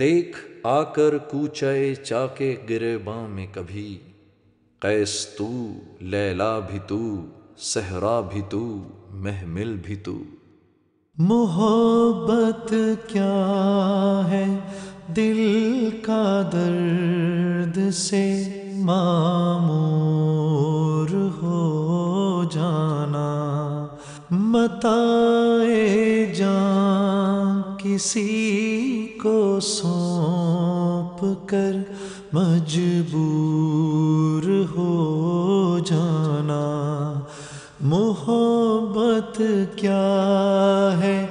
دیکھ آ کر کوچے چا کے گرے باں میں کبھی۔ قیس تو، لیلا بھی تو، صحرا بھی تو، محمل بھی تو۔ محبت کیا ہے دل کا درد سے؟ معمور ہو جانا۔ متا جان کسی سونپ کر مجبور ہو جانا۔ محبت کیا ہے؟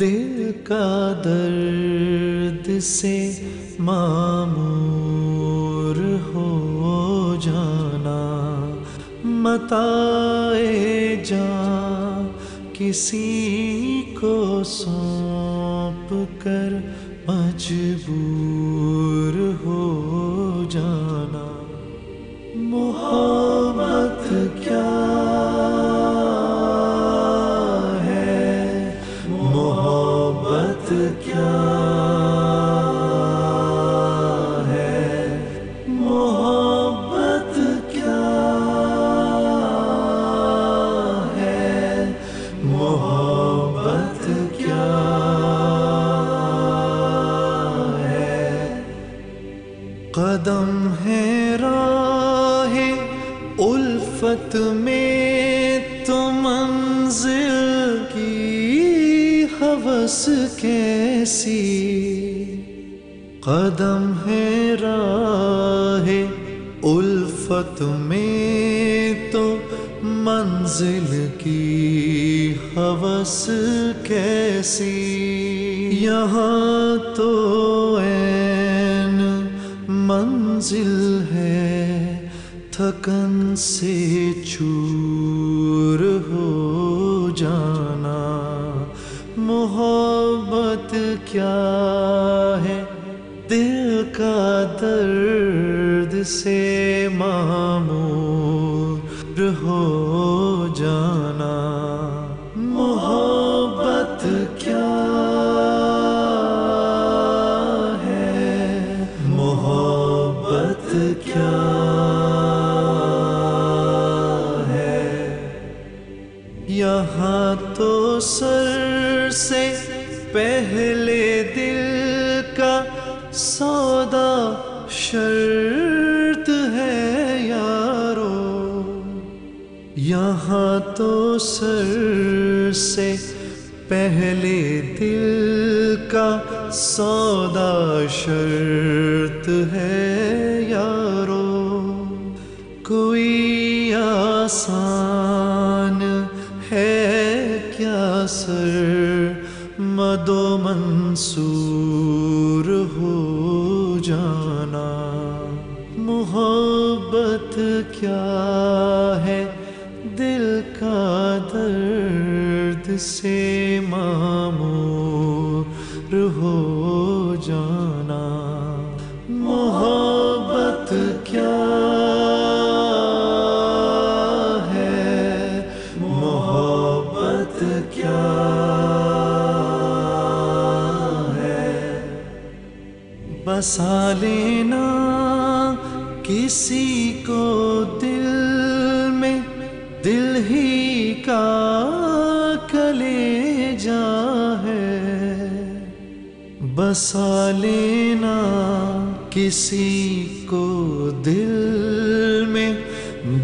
دل کا درد سے معمور ہو جانا۔ متا جان، کسی کو کر مجبور ہو جانا۔ محبت کیا ہے؟ محبت کیا الفت میں تو منزل کی حوث کیسی؟ قدم ہے راہ الفت میں تو منزل کی حوث کیسی؟ یہاں تو این منزل ہے تھکن سے چور ہو جانا۔ محبت کیا ہے دل کا درد سے معمور ہو جانا۔ محبت کیا ہے؟ محبت کیا سودا شرط ہے یارو۔ یہاں تو سر سے پہلے دل کا سودا شرط ہے یارو۔ کوئی آسان ہے کیا سر مدو منصور ہو؟ کیا ہے دل کا درد سے معمور ہو جانا؟ محبت کیا ہے؟ محبت کیا ہے؟ بسا لینا کسی کو دل میں دل ہی کا کلے جا ہے۔ بسا لینا کسی کو دل میں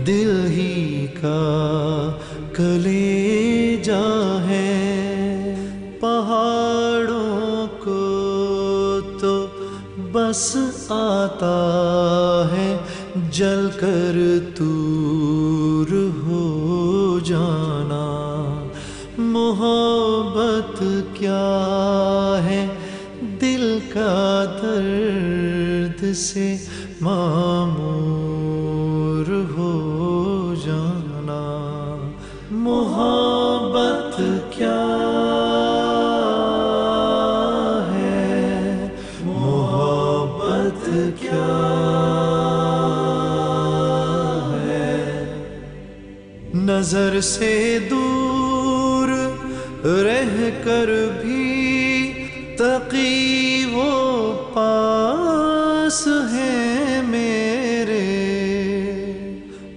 دل ہی کا کلے جا ہے۔ پہاڑوں کو تو بس آتا جل کر دور ہو جانا۔ محبت کیا ہے دل کا درد سے معمول نظر سے دور رہ کر بھی تقی وہ پاس ہیں میرے۔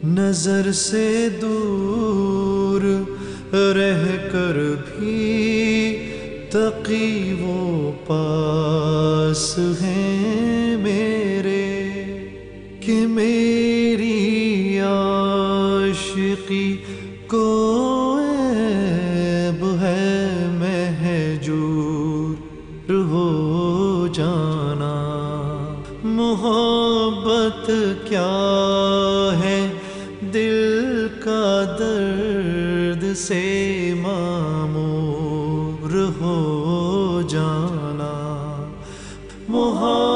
نظر سے دور رہ کر بھی تقی وہ پاس ہیں میرے۔ کہ میری عاشقی محبت کیا ہے؟ دل کا درد سے معمور ہو جانا۔ محبت